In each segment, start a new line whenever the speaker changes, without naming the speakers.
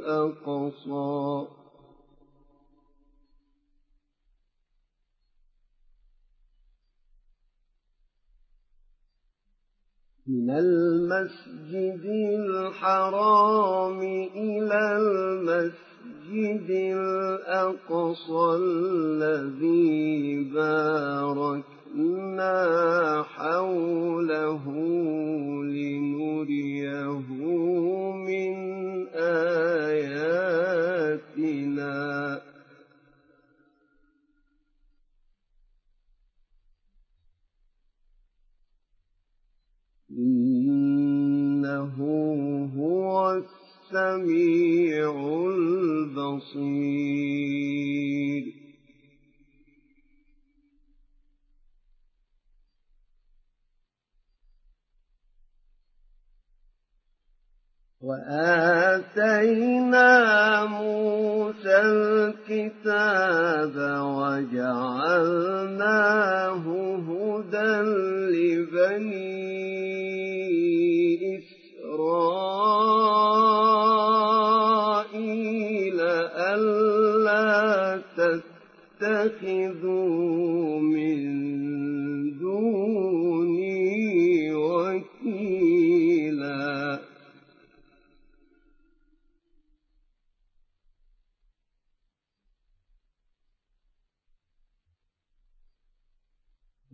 الأقصى. من المسجد الحرام إلى المسجد الأقصى الذي باركنا حوله لنريه من آياتنا إنه هو السميع البصير وآتينا موسى الكتاب وجعلناه هدى لبني إسرائيل ألا تتخذوا من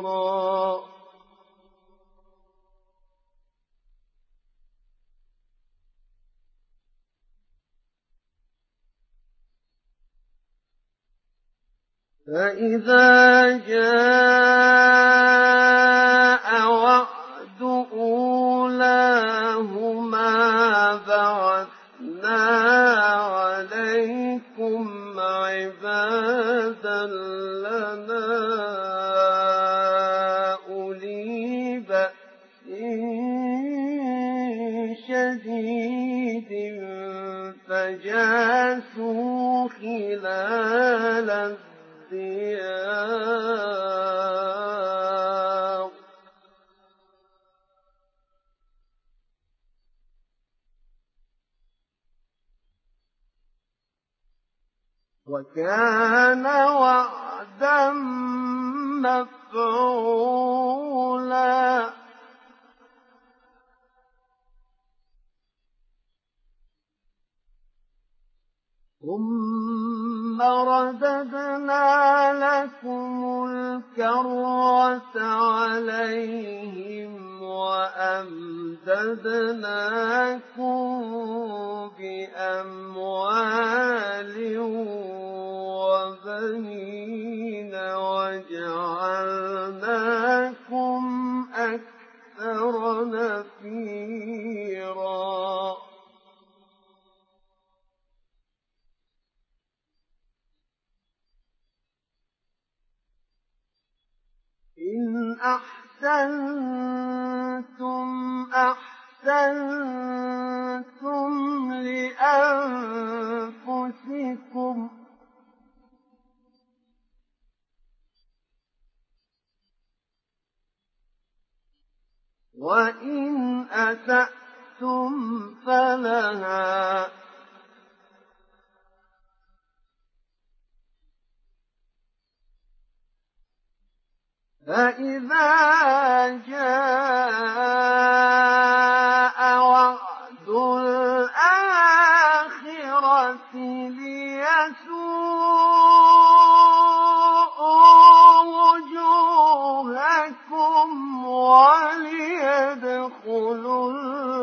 كبيرا فإذا جاء وعد أولاهما بعثنا عليكم عبادا لنا. فجاسوا خلال الديار وكان وعدا مفعولا. ثم رددنا لكم الكرة عليهم وأمددناكم بأموال وبنين وجعلناكم أكثر نفيرا إن أحسن أحسنتم أحسنتم لأنفسكم وإن أسأتم فلها فإذا جاء وعد الآخرة ليسوءوا وجوهكم وليدخلوا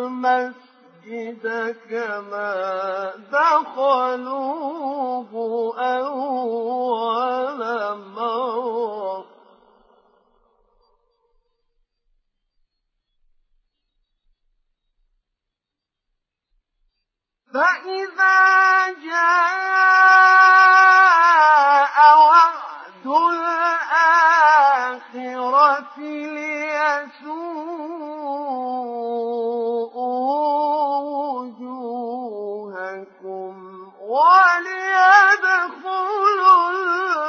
المسجد كما دخلوه أول مرة فإذا جاء وعد الآخرة ليسوءوا وجوهكم وليدخلوا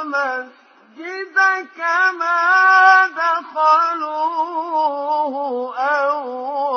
المسجد كما دخلوه أول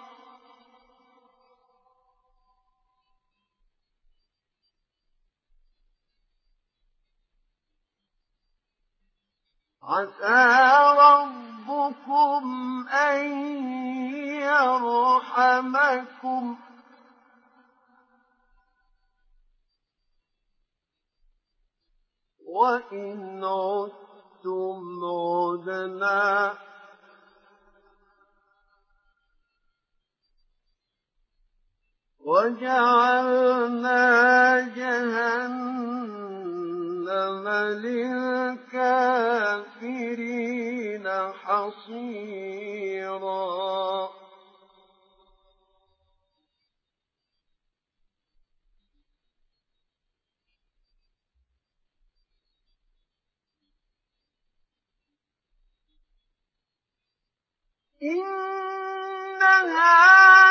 عسى ربكم أن يرحمكم. وإن عدتم عدنا. وجعلنا جهنم للكافرين حصيرا إن هذا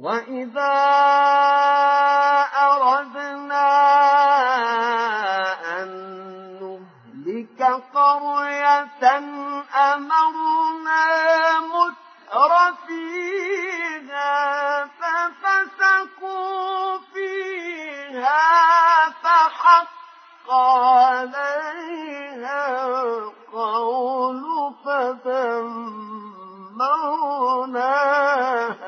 وإذا أردنا أن نهلك قرية أمرنا متر فيها ففسقوا فيها فحق عليها القول فدمرناها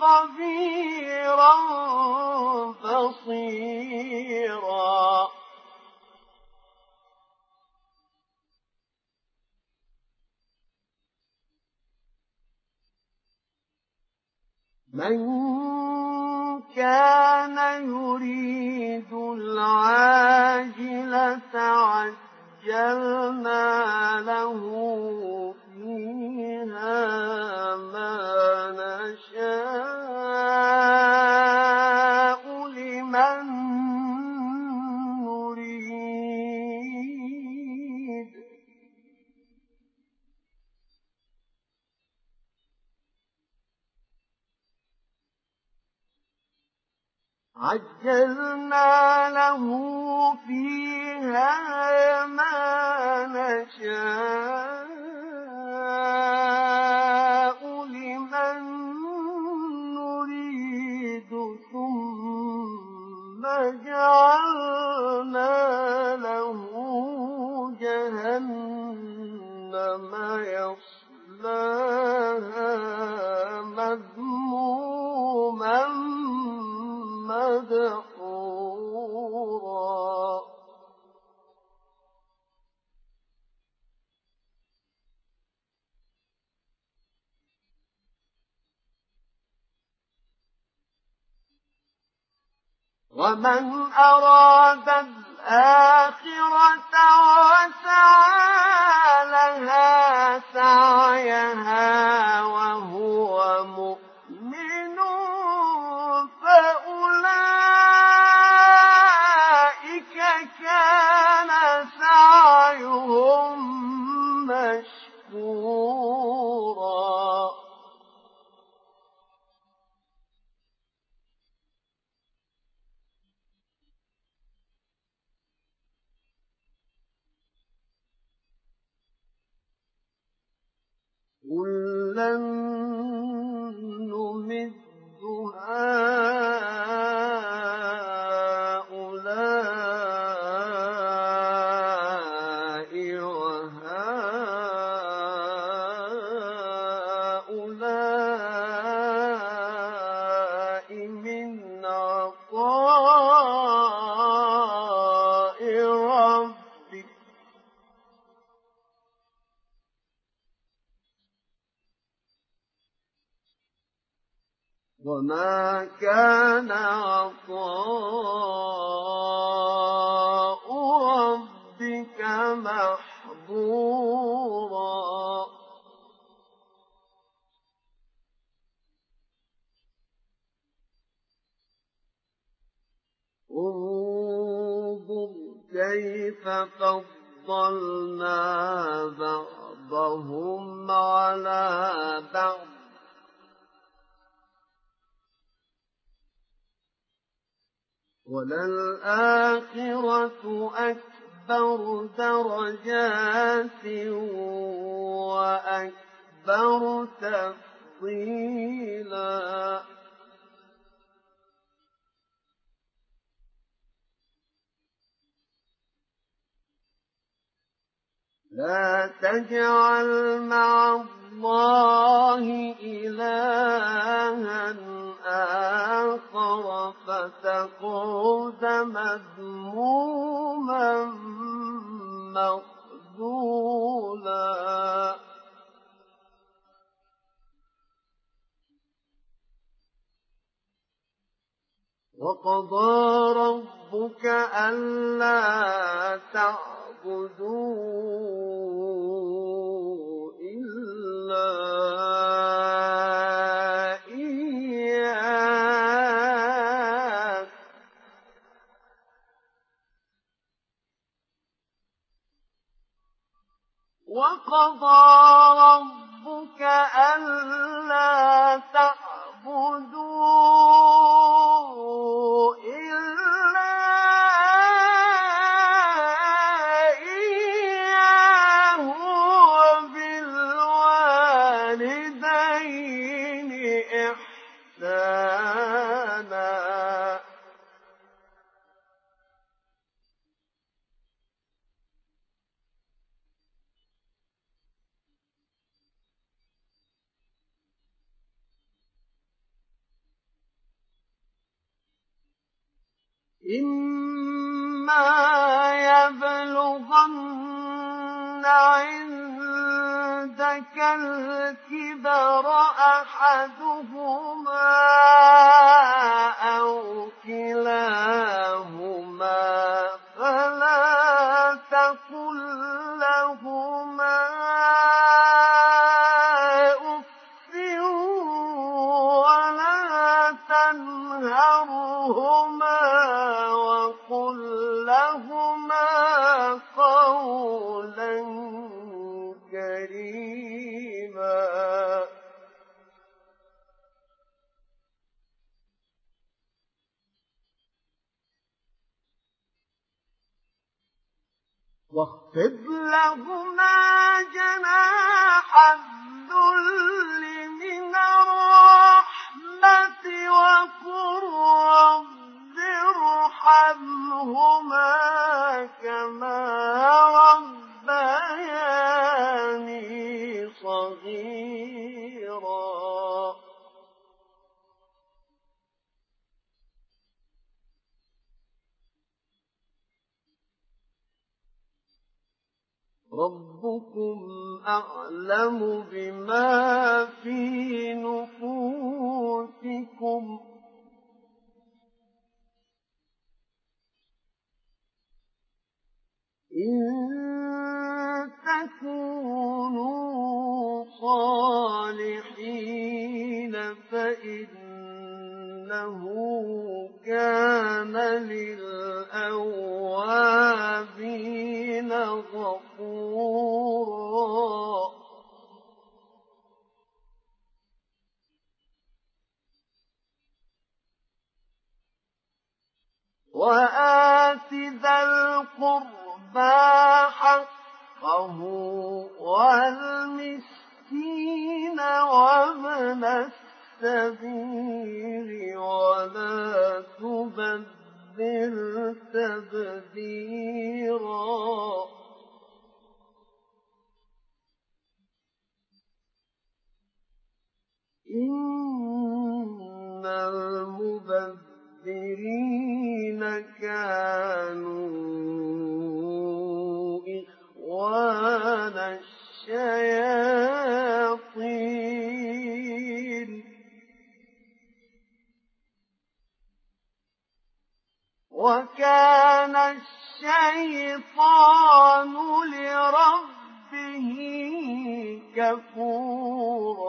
خبيرا بصيرا. من كان يريد العاجلة عجلنا له فيها ما نشاء لمن نريد. عجلنا له فيها ما نشاء. جهنم يصلاها مذموما مدحورا. ومن أراد الآخرة وسعى لها سعيها وهو مؤمن. لا تجعل مع الله إلها آخر فتقعد مذموما مخذولا. وقضى ربك ألا تعبدوا إلا إياه وقضى ربك ألا تعبدوا الكبر أحدهما أو كلاهما ربياني صغيرا. ربكم أعلم بما في نفوسكم إن تكونوا صالحين فإنه كان للأوابين غفورا. وآت ذا القربى حقه والمسكين وابن السبيل ولا تبذر تبذيرا. إن المبذرين كانوا إخوان الشياطين. وكان الشيطان لربه كفورا.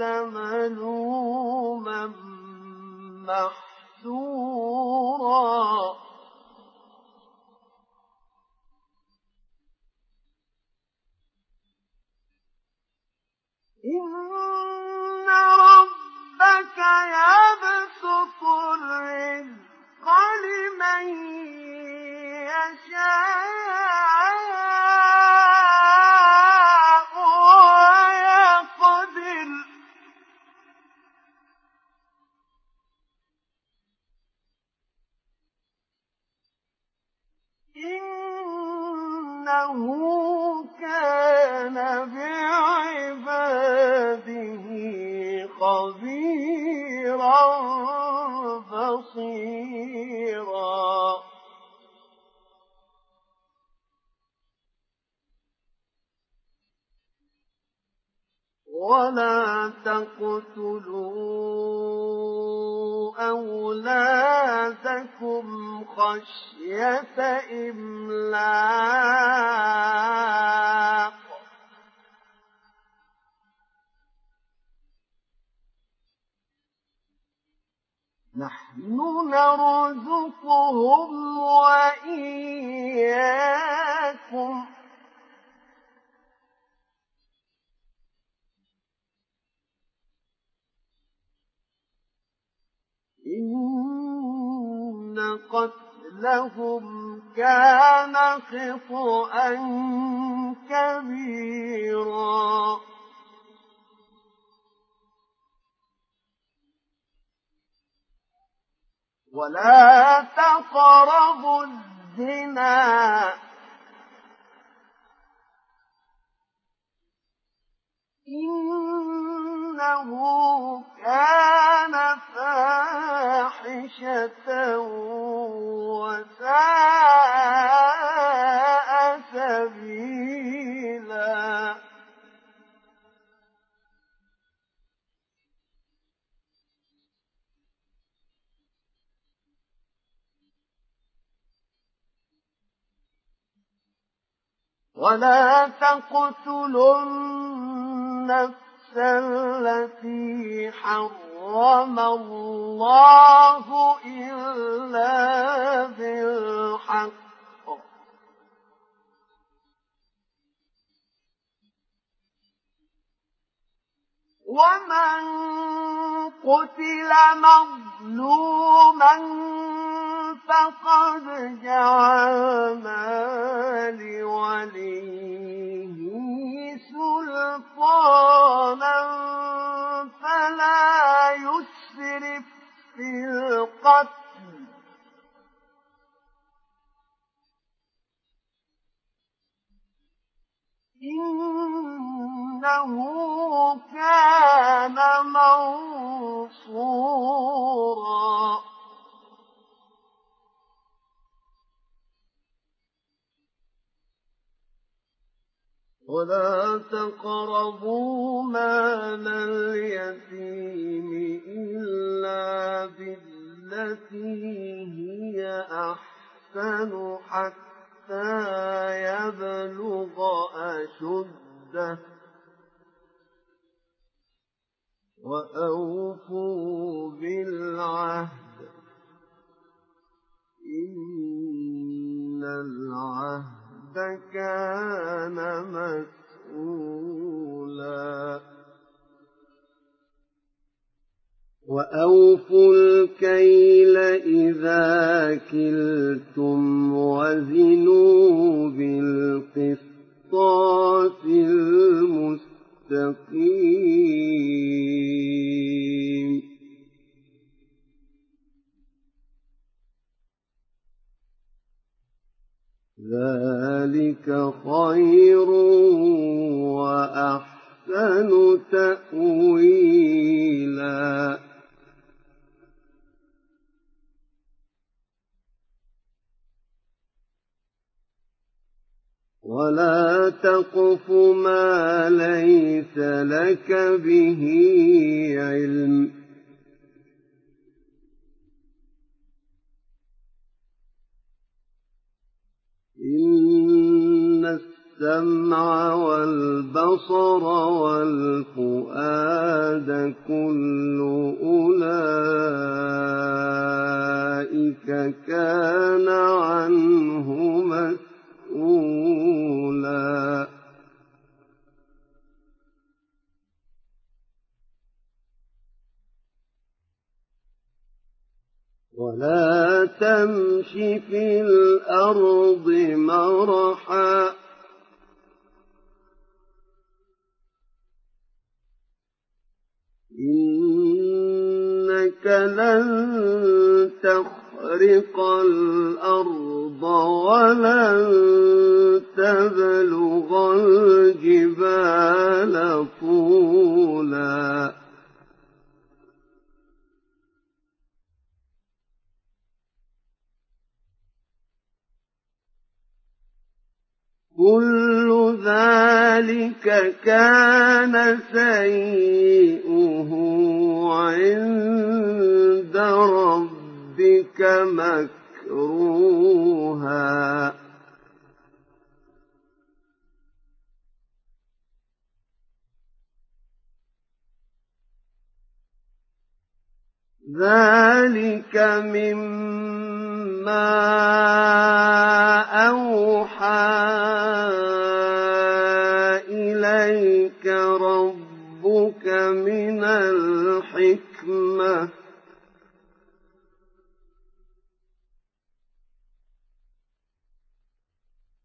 ومن قتل مظلوما فقد جعلنا لوليه سلطانا فلا يسرف في القتل إنه كان منصورا. ولا تقربوا مال اليتيم إلا بالتي هي أحسن حتى يبلغ أشده. وأوفوا بالعهد. إن العهد كان مسؤولا وأوفوا الكيل إذا كلتم وزنوا بالقسطاس المستقيم. ذلك خير وأحسن تأويلا. ولا تقف ما ليس لك به علم إن السمع والبصر والفؤاد كل أولئك كان عنه مسؤولا ولا تمش في الأرض مرحا. إنك لن تخرق الأرض ولن تبلغ الجبال طولا. كل ذلك كان سيئه عند ربك مكروها. ذلك مما أوحى إليك ربك من الحكمة.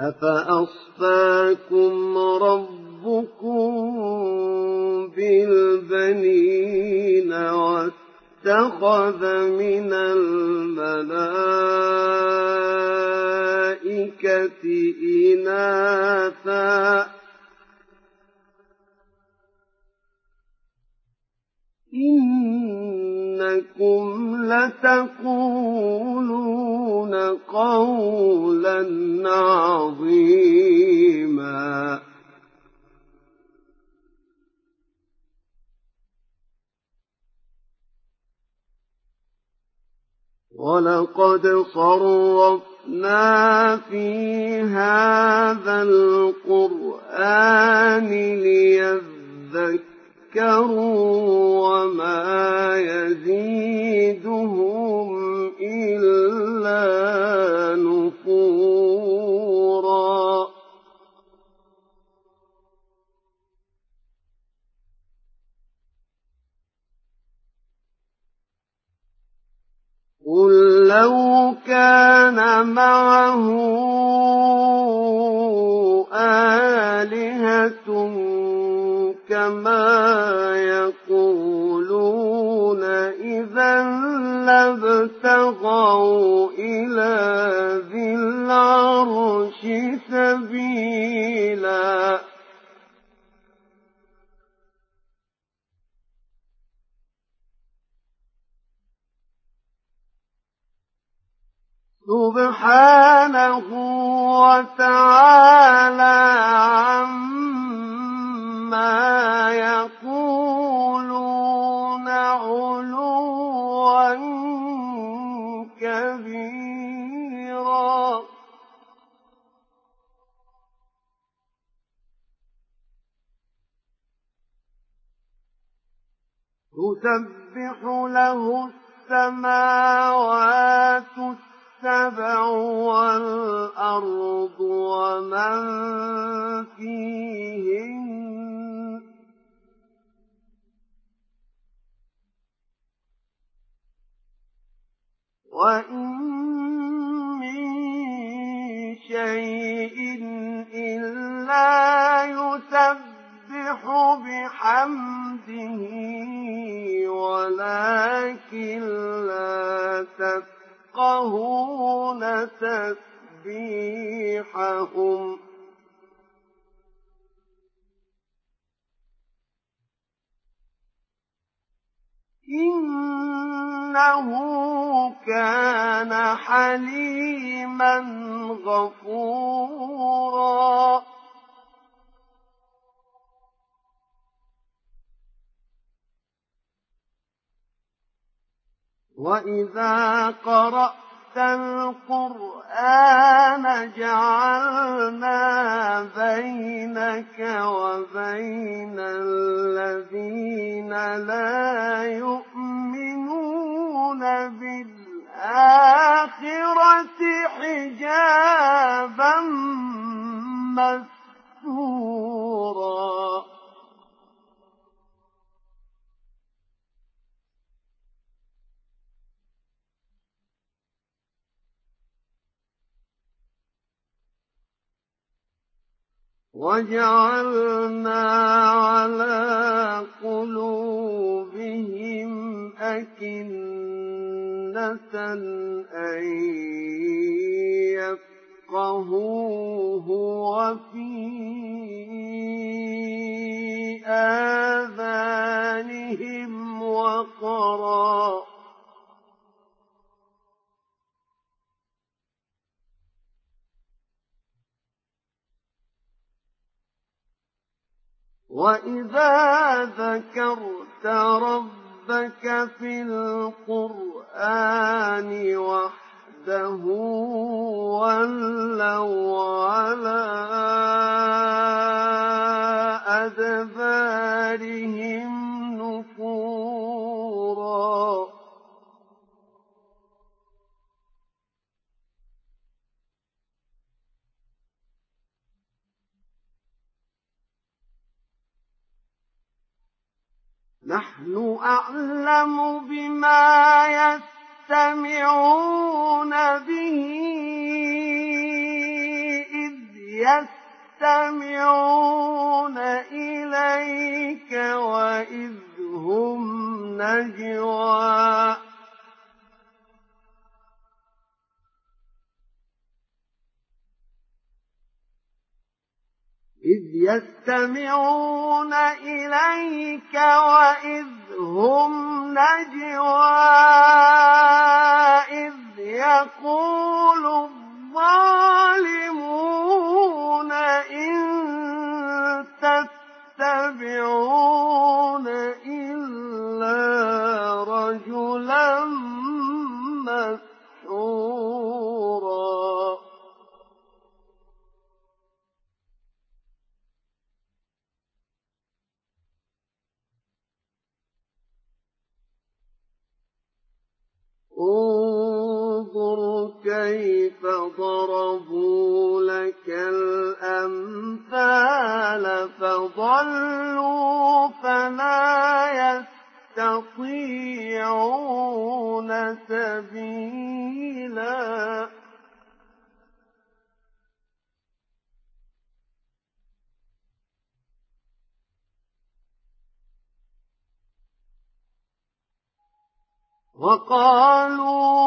أفأصفاكم ربكم بالبنين واتخذ من الملائكة إناثا إنكم لتقولون قولا عظيما. ولقد صرفنا في هذا القرآن ليذكروا وما يزيدهم إلا وجعلنا على قلوبهم أكنة أن يفقهوه وفي آذانهم وقرا وإذا ذكرت ربك في القرآن وحده ولوا على أدبارهم نفورا نحن أعلم بما يستمعون به إذ يستمعون إليك وإذ هم نجوى. إذ يستمعون إليك وإذ هم نجوى إذ يقول الظالمون إن تتبعون إلا رجلا انظر كيف ضربوا لك الأمثال فضلوا فلا يستطيعون سبيلا. وقالوا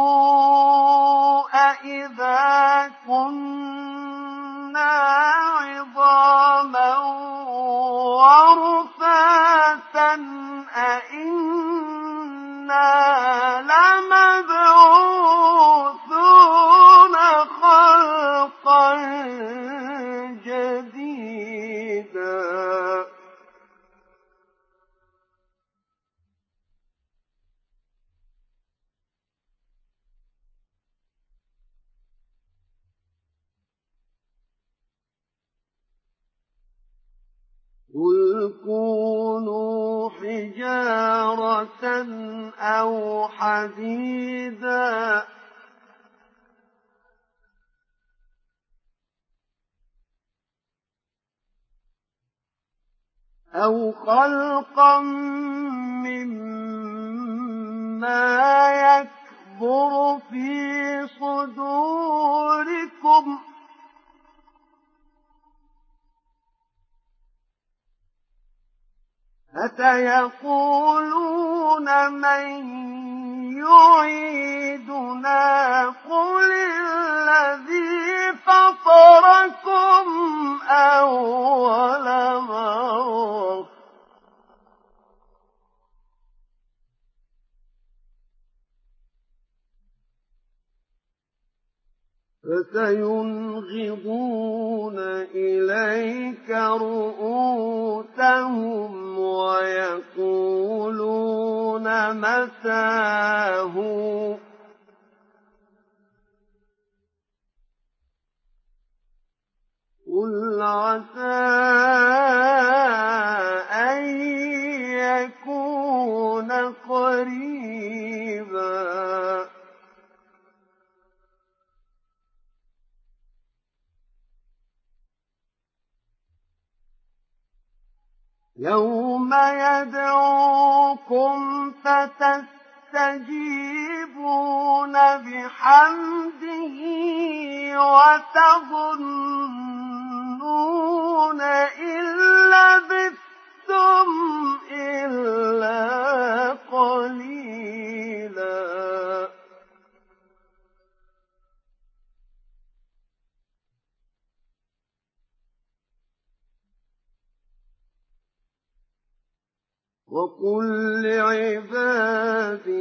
وقل لعبادي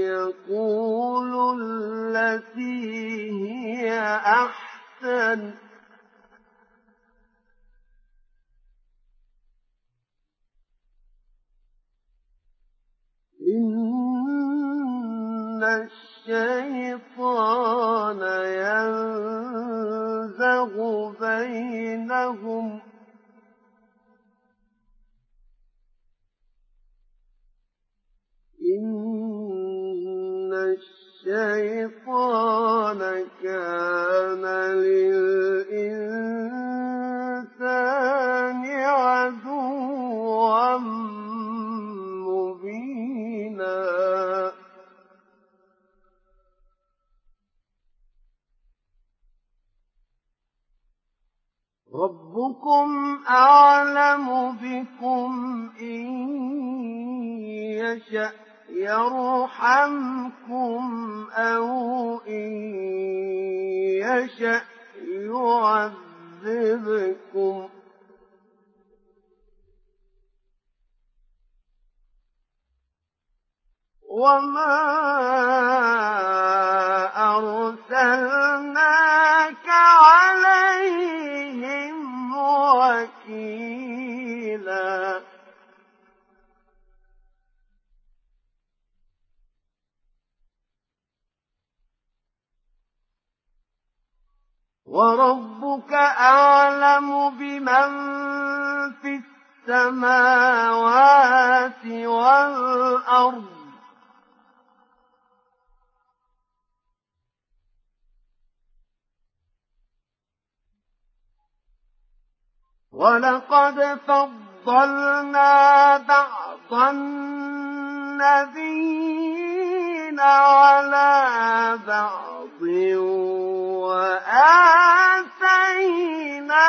يقولوا التي هي أحسن. إن الشيطان ينزغ بينهم إن الشيطان كان للإنسان عدوا مبينا ربكم أعلم بكم إن يشأ يرحمكم أو إن يشأ يعذبكم. وما أرسلناك وربك أعلم بمن في السماوات والأرض. ولقد فضلنا بعض النبيين على بعض وآتينا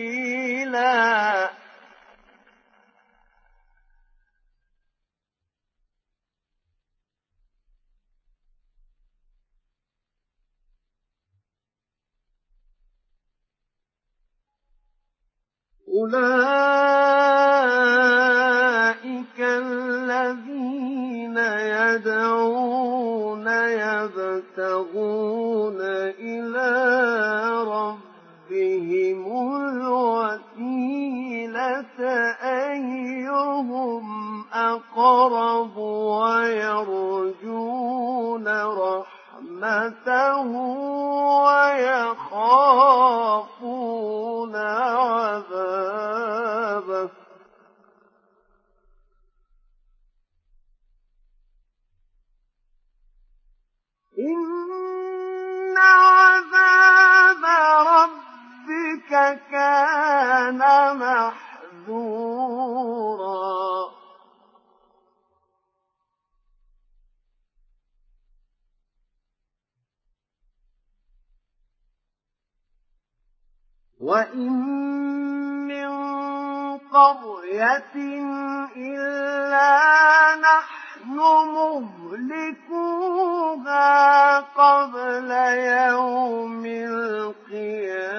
أولئك الذين يدعون يبتغون إلى ربهم الوسيلة أيهم أقرب ويرجون رحمته ويخافون عذابه إن عذاب ربك كان محذورا وإن من قرية إلا نحن مهلكوها قبل يوم القيامة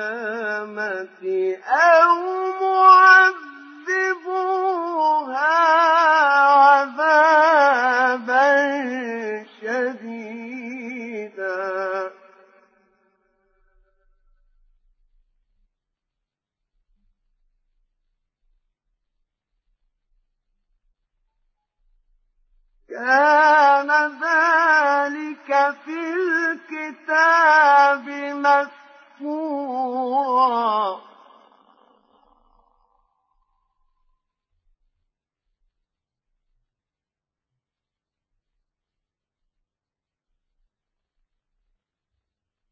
أو معذبوها عذابا شديدا كان ذلك في الكتاب مسكورا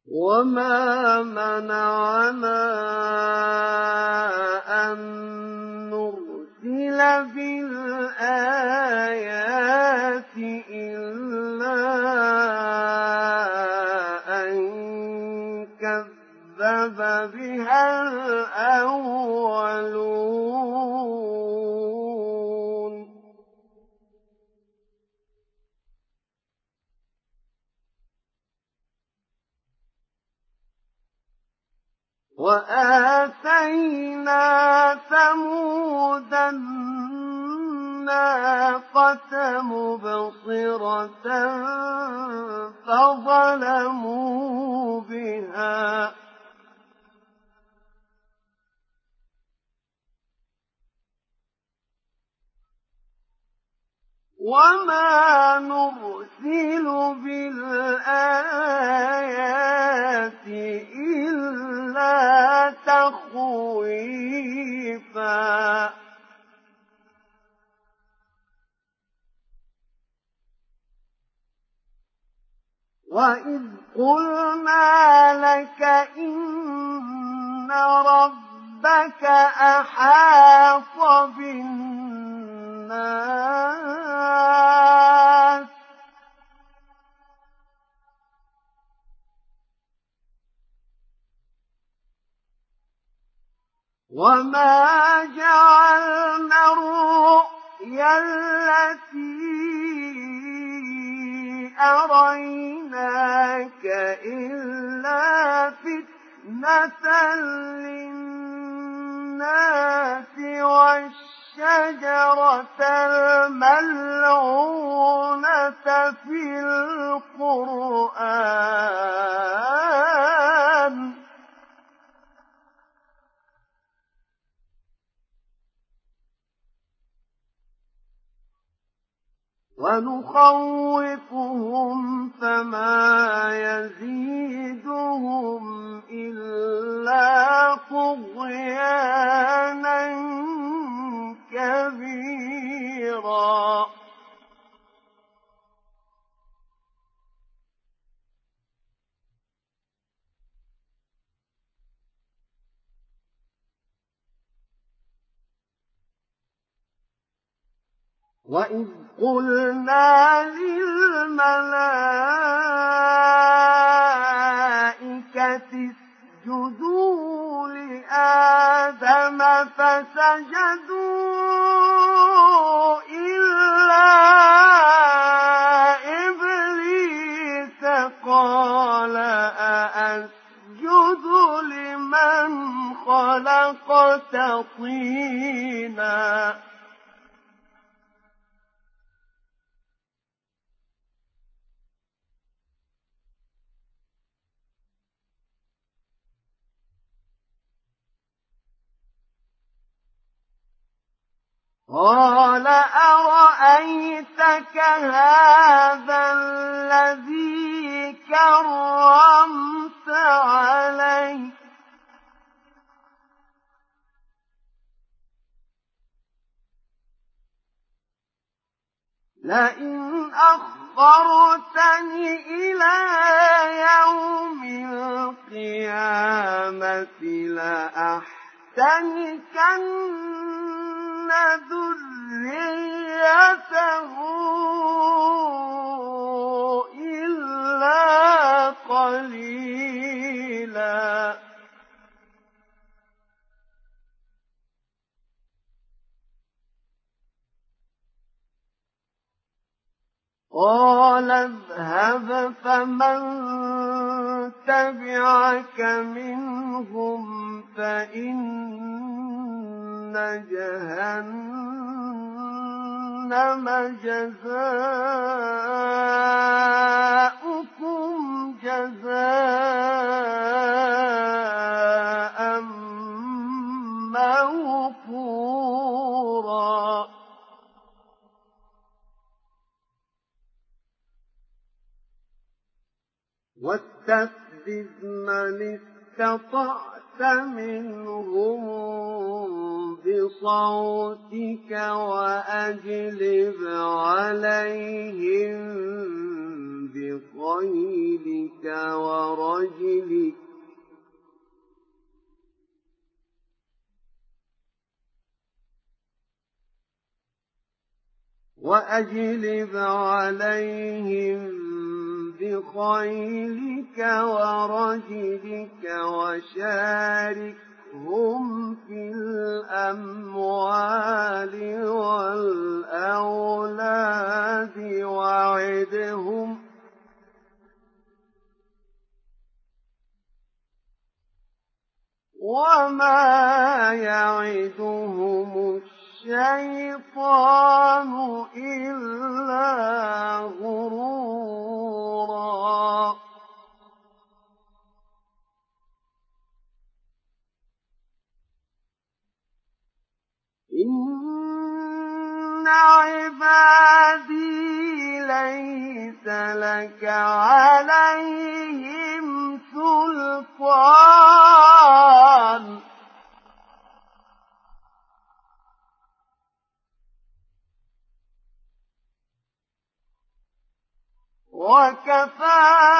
وما منعنا أن نرسل بالآيات إلا أن كذب بها الأولون وآتينا ثمود الناقة مبصرة فظلموا بها وما نرسل بالآيات إلا تخويفا وإذ قلنا لك إن ربك أحاط بالناس وما جعلنا الرؤيا التي أريناك إلا فتنة للناس والشجرة الملعونة في القرآن. ونخوفهم فما يزيدهم إلا طغيانا كبيرا. وإذ قلنا للملائكة اسجدوا لآدم فسجدوا إلا إبليس قال أأسجد لمن خلقت طيناً قال أرأيتك هذا الذي كرمت علي لئن أخرتني إلى يوم القيامة لأحتنكن ذريته إلا قليلا قال اذهب فمن تبعك منهم فإن إن جهنم جزاؤكم جزاء موفورا. واستفزز من استطعت منهم بصوتك وأجلب عليهم بخيلك ورجلك. وأجلب عليهم بخيلك ورجلك وشاركهم في الأموال والأولاد وعدهم وما يعدهم الشيطان إلا غرورا. إن عبادي ليس لك عليهم سلطان وكفى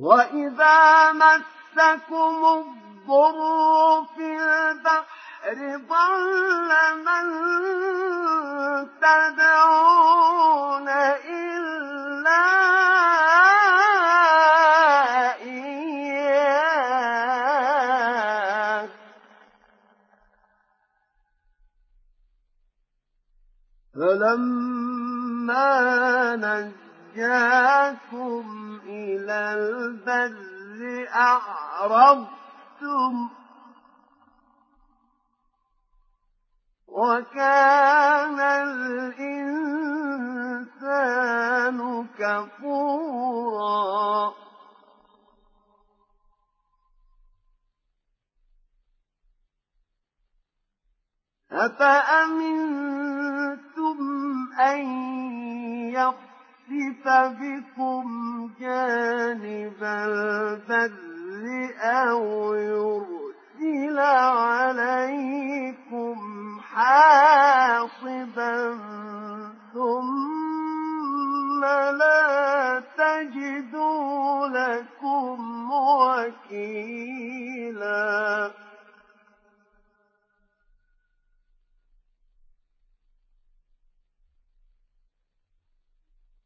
وإذا مسكم الضر في البحر ضل من تدعون إلا فلما نجاكم إلى البر أعرضتم وكان الإنسان كفورا أفأمنتم أن يخسف بكم جانب البر أو يرسل عليكم حاصبا ثم لا تجدوا لكم وكيلا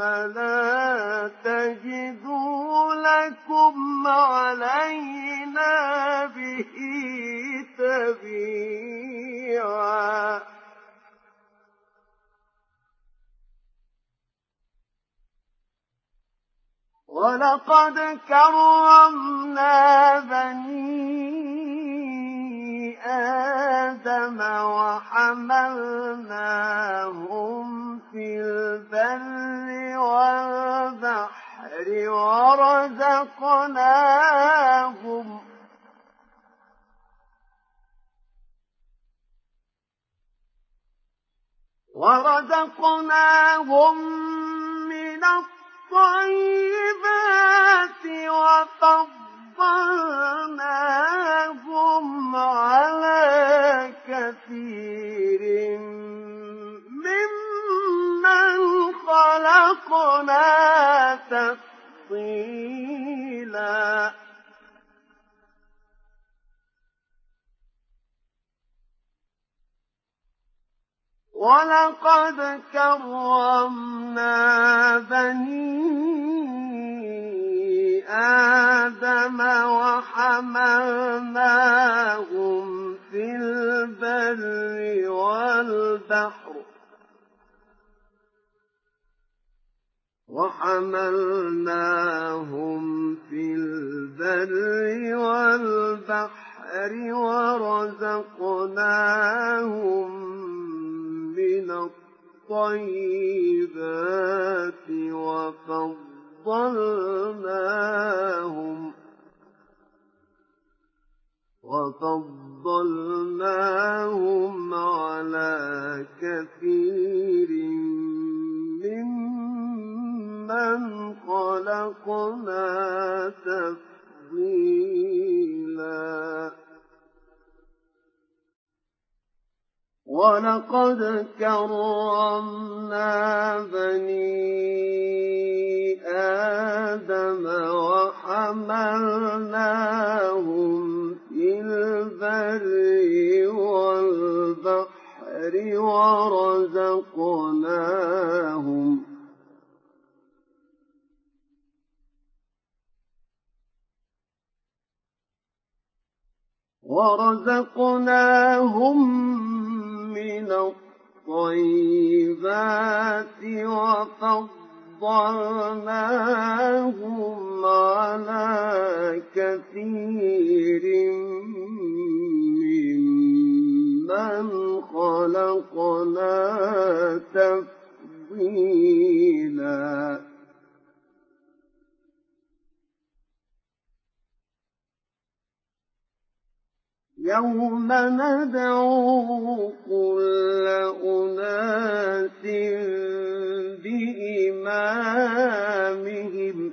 لا تجدوا لكم علينا به تبيعا. ولقد كرمنا بني آدم وحملناهم في البر والبحر ورزقناهم ورزقناهم من الطيبات وفضلناهم على كثير ممن خلقنا تفصيلا ولقد كرمنا بني آدم وحملناهم في البر والبحر. وحملناهم في البر والبحر ورزقناهم من الطيبات وفضلناهم وفضلناهم على كثير ممن خلقنا تفضيلا ولقد كرمنا بني آدم وحملناهم في البر والبحر ورزقناهم ورزقناهم الطيبات وفضلناهم على كثير ممن خلقنا تفضيلا يوم ندعو كل أناس بإمامهم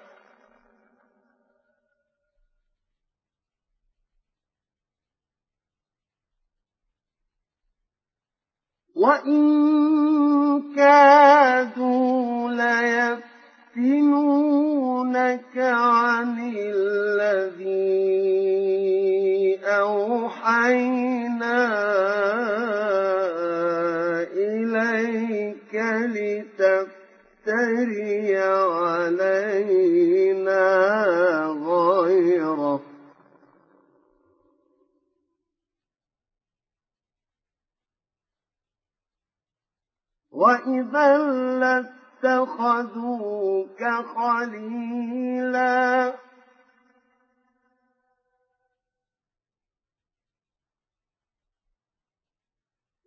وإن كادوا ليفتنونك عن الذي أوحينا إليك لتفتري علينا غيره وإذا لاتخذوك خليلا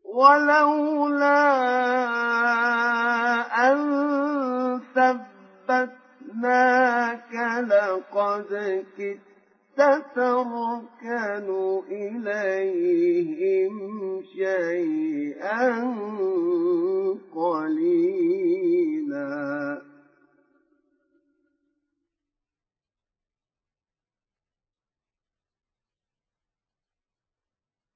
ولولا أن ثبتناك لقد كدت تركن إليهم شيئا قليلا.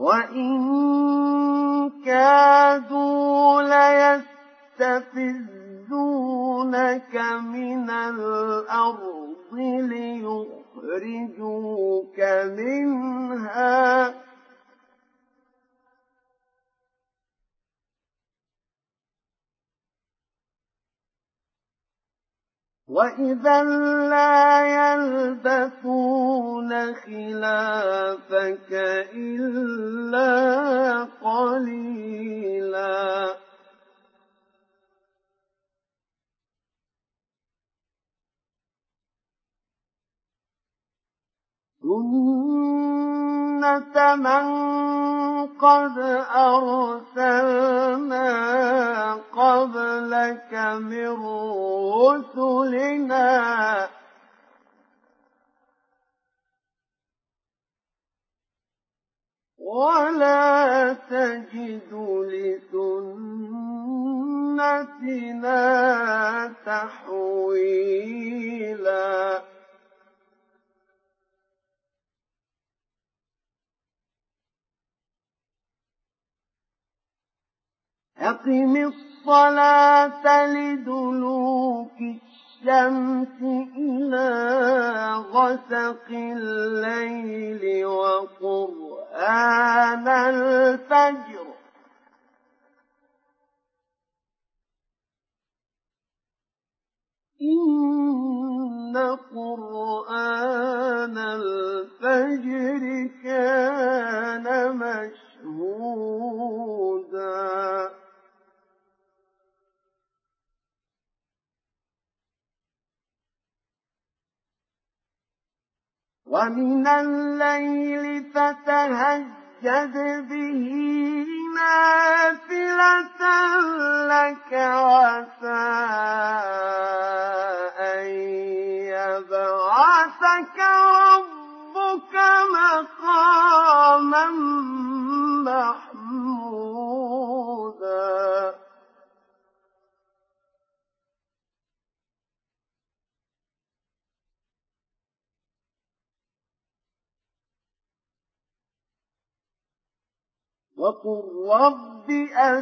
وإن كادوا ليستفزونك من الأرض ليخرجوك منها وإذا لا يلبثون خلافك إلا قليلا سنة من قد أرسلنا قبلك من رسلنا ولا تجد لسنتنا تحويلا أقم الصلاة لدلوك الشمس إلى غسق الليل وقرآن الفجر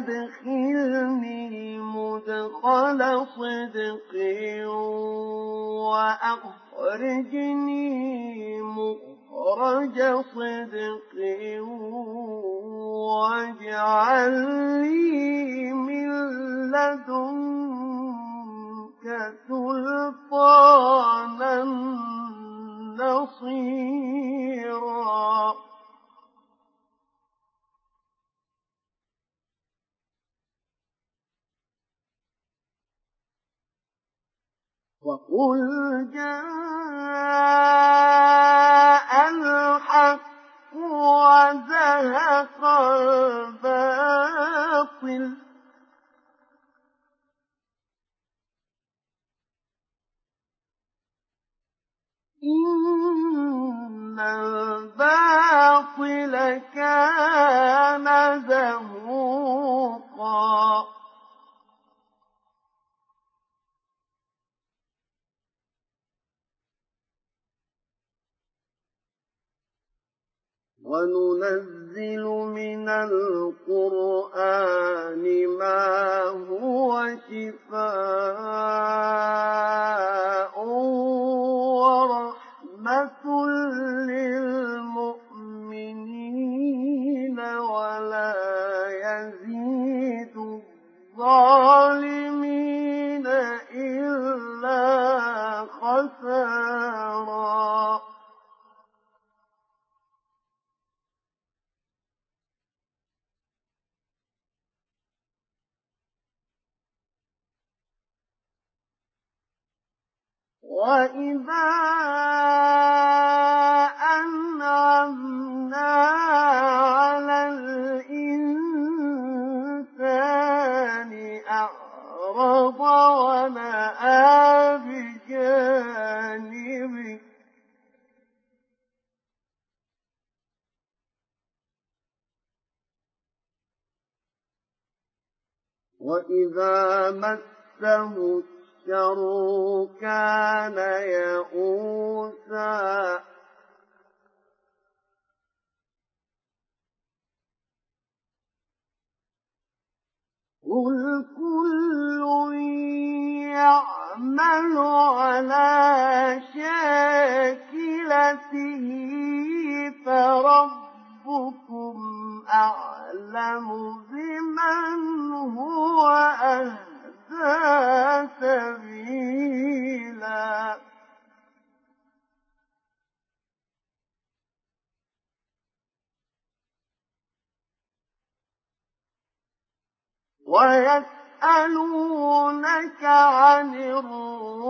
أدخلني وإذا أنعمنا على الإنسان أعرض ونأى بجانبه وإذا مسه الشر كان يئوسا. قل كل يعمل على شاكلته فربكم أعلم بمن هو أهدى سبيلا. ويسألونك عن الروح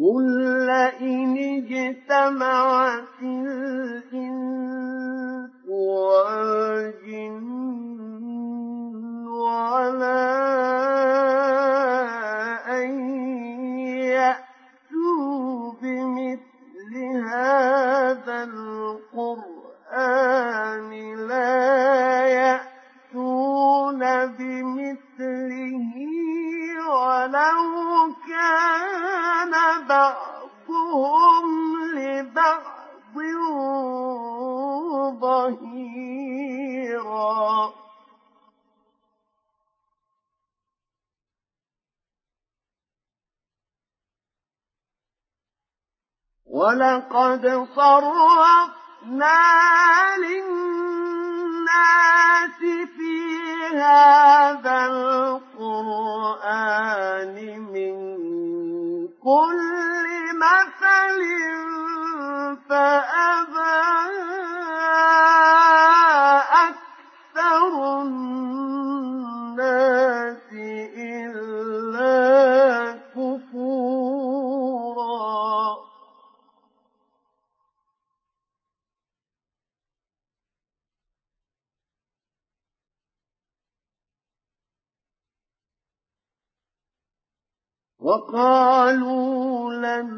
قل لئن اجتمعت الإنس والجن على أن يأتوا بمثل هذا القرآن لا يأتون بمثله ولو كان بعضهم لبعض ظهيرا. ولقد صرفنا للناس في هذا القرآن من كل مثل فأبى أكثر الناس وقالوا لن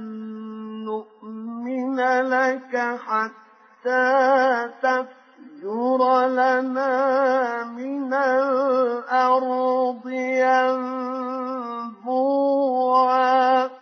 نؤمن لك حتى تفجر لنا من الأرض ينبوعا.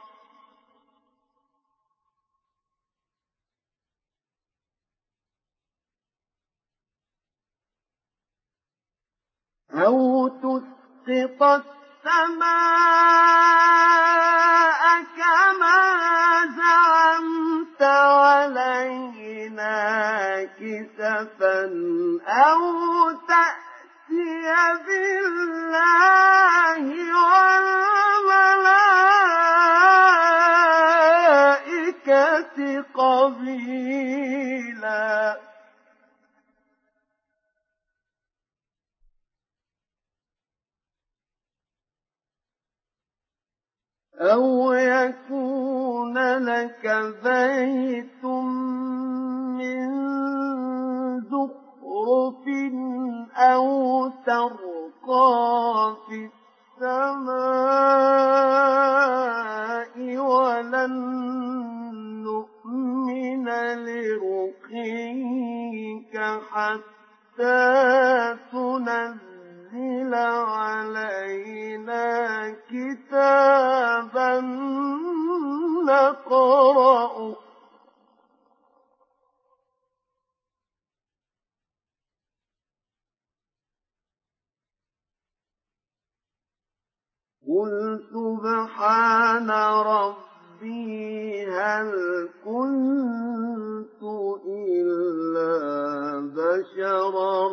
أو تسقط السماء كما زعمت علينا كسفا أو تأتي بالله والملائكة أو يكون لك بيت من زخرف أو ترقى في السماء ولن نؤمن لرقيك حتى تنزل علينا كتابا نقرأه قل سبحان ربي هل كنت إلا بشرا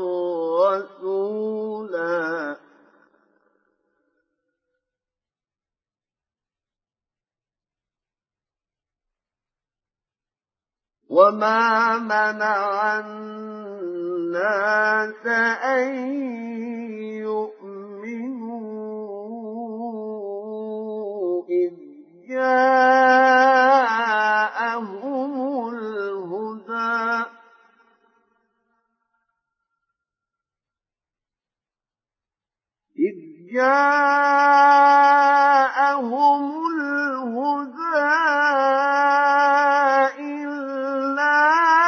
رسولا. وما منع الناس أن يؤمنوا إذ جاءهم الهدى. إذ جاءهم الهدى بشرا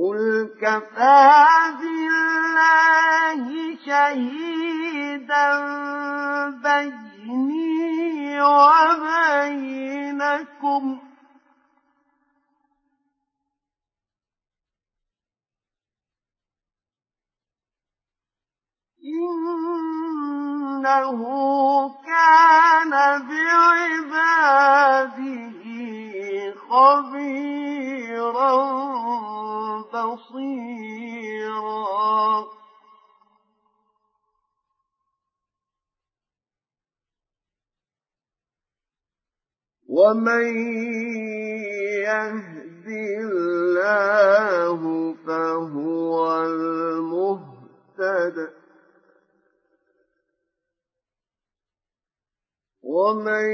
قل كفى بالله شهيدا بيني وبينكم إنه كان بعباده خبيرا بصيرا. ومن يهد الله فهو المهتد ومن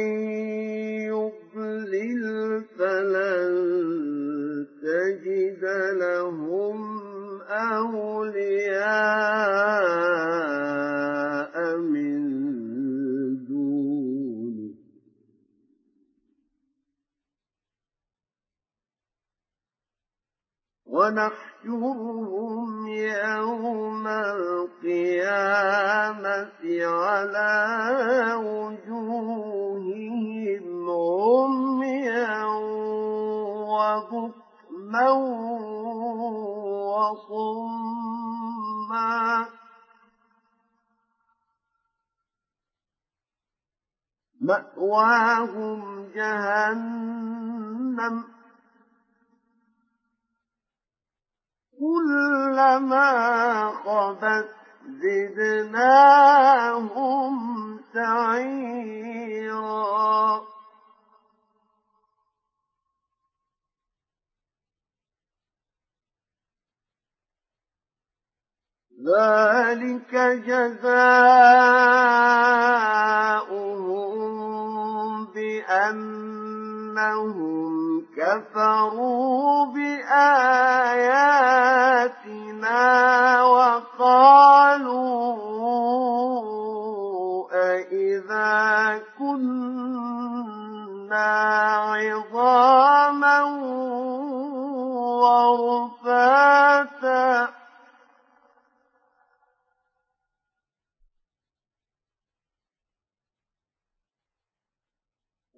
يضلل فلن تجد لهم أولياء من دونه ونحشرهم يوم القيامة على وجوههم عميا وبكما وصما. مأواهم جهنم كلما خبت زدناهم سعيرا. ذلك جزاؤهم بأنهم كفروا بآياتنا وقالوا أئذا كنا عظاما ورفاتا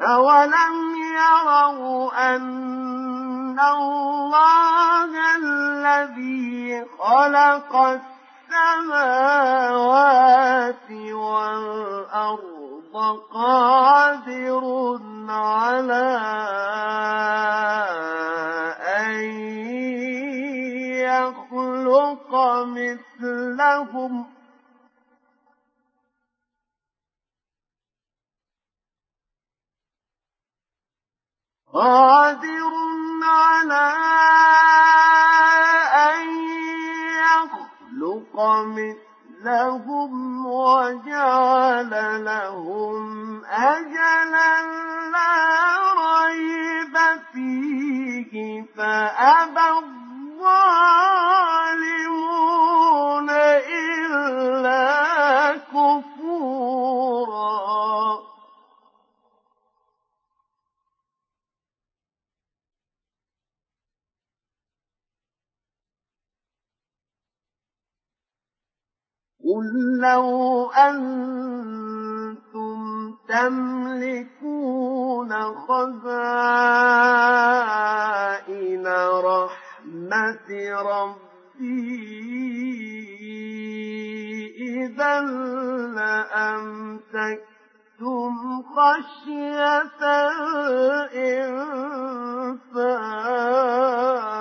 أولم يروا أن الله الذي خلق السماوات والأرض قادر على أن يخلق مثلهم قادر على أن يخلق مثلهم وجعل لهم أجلا لا ريب فيه فأبى الظالمون إلا قل لو أنتم تملكون خزائن رحمة ربي إذا لأمسكتم خشية الإنفاق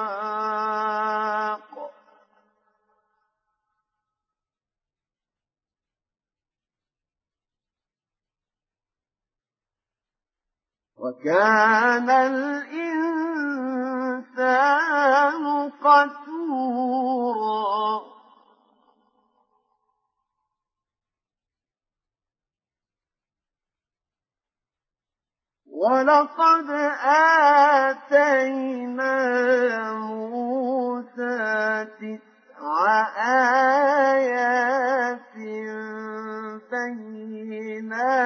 وكان الإنسان قتورا. ولقد آتينا موسى تسع آيات بينات.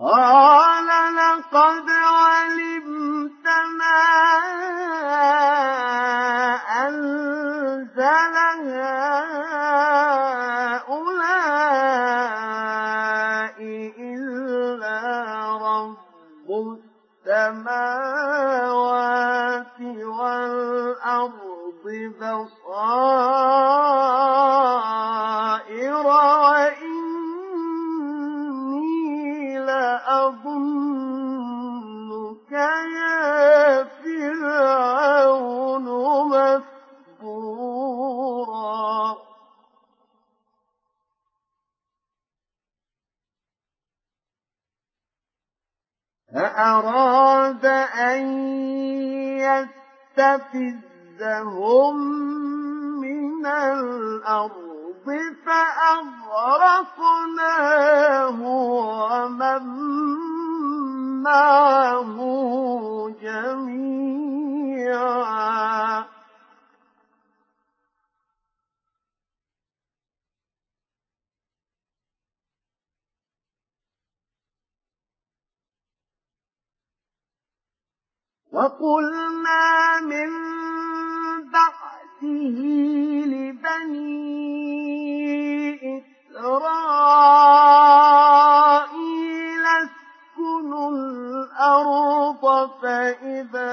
قال لقد علمت ما أنزل هؤلاء إلا رب السماوات والأرض بصائر أن يستفزهم من الأرض فأغرقناه وقلنا من بعده لبني إسرائيل اسكنوا الأرض فإذا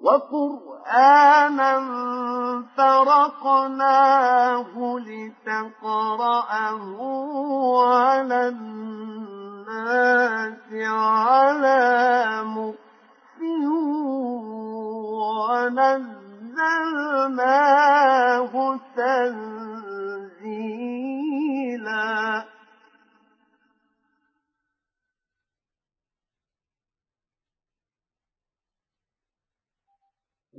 وقرآنا فرقناه لتقرأه على الناس على مكف ونزلناه تنزيلا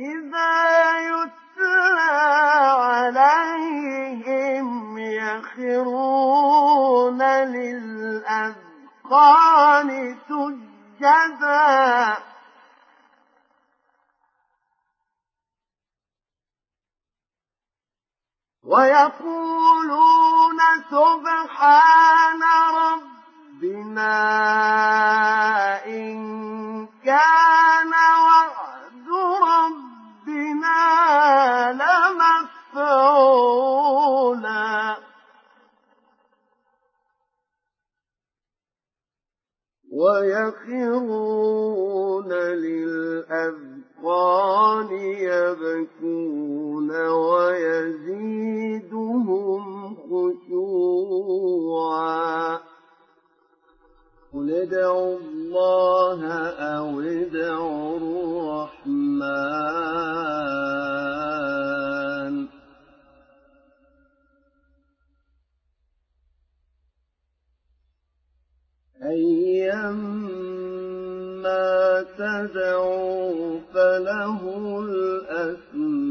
إذا يتلى عليهم يخرون للأذقان سجدا. ويقولون سبحان ربنا إن كان ربنا لمفعولا ويخرون للأذقان يبكون ويزيدهم خشوعا. قل ادعوا الله أو ادعوا الرحمن أيما تدعوا فله الأسماء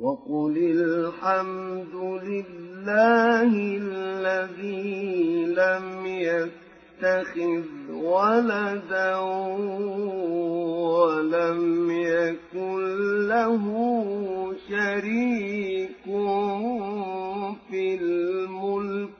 وقل الحمد لله الذي لم يتخذ ولدا ولم يكن له شريك في الملك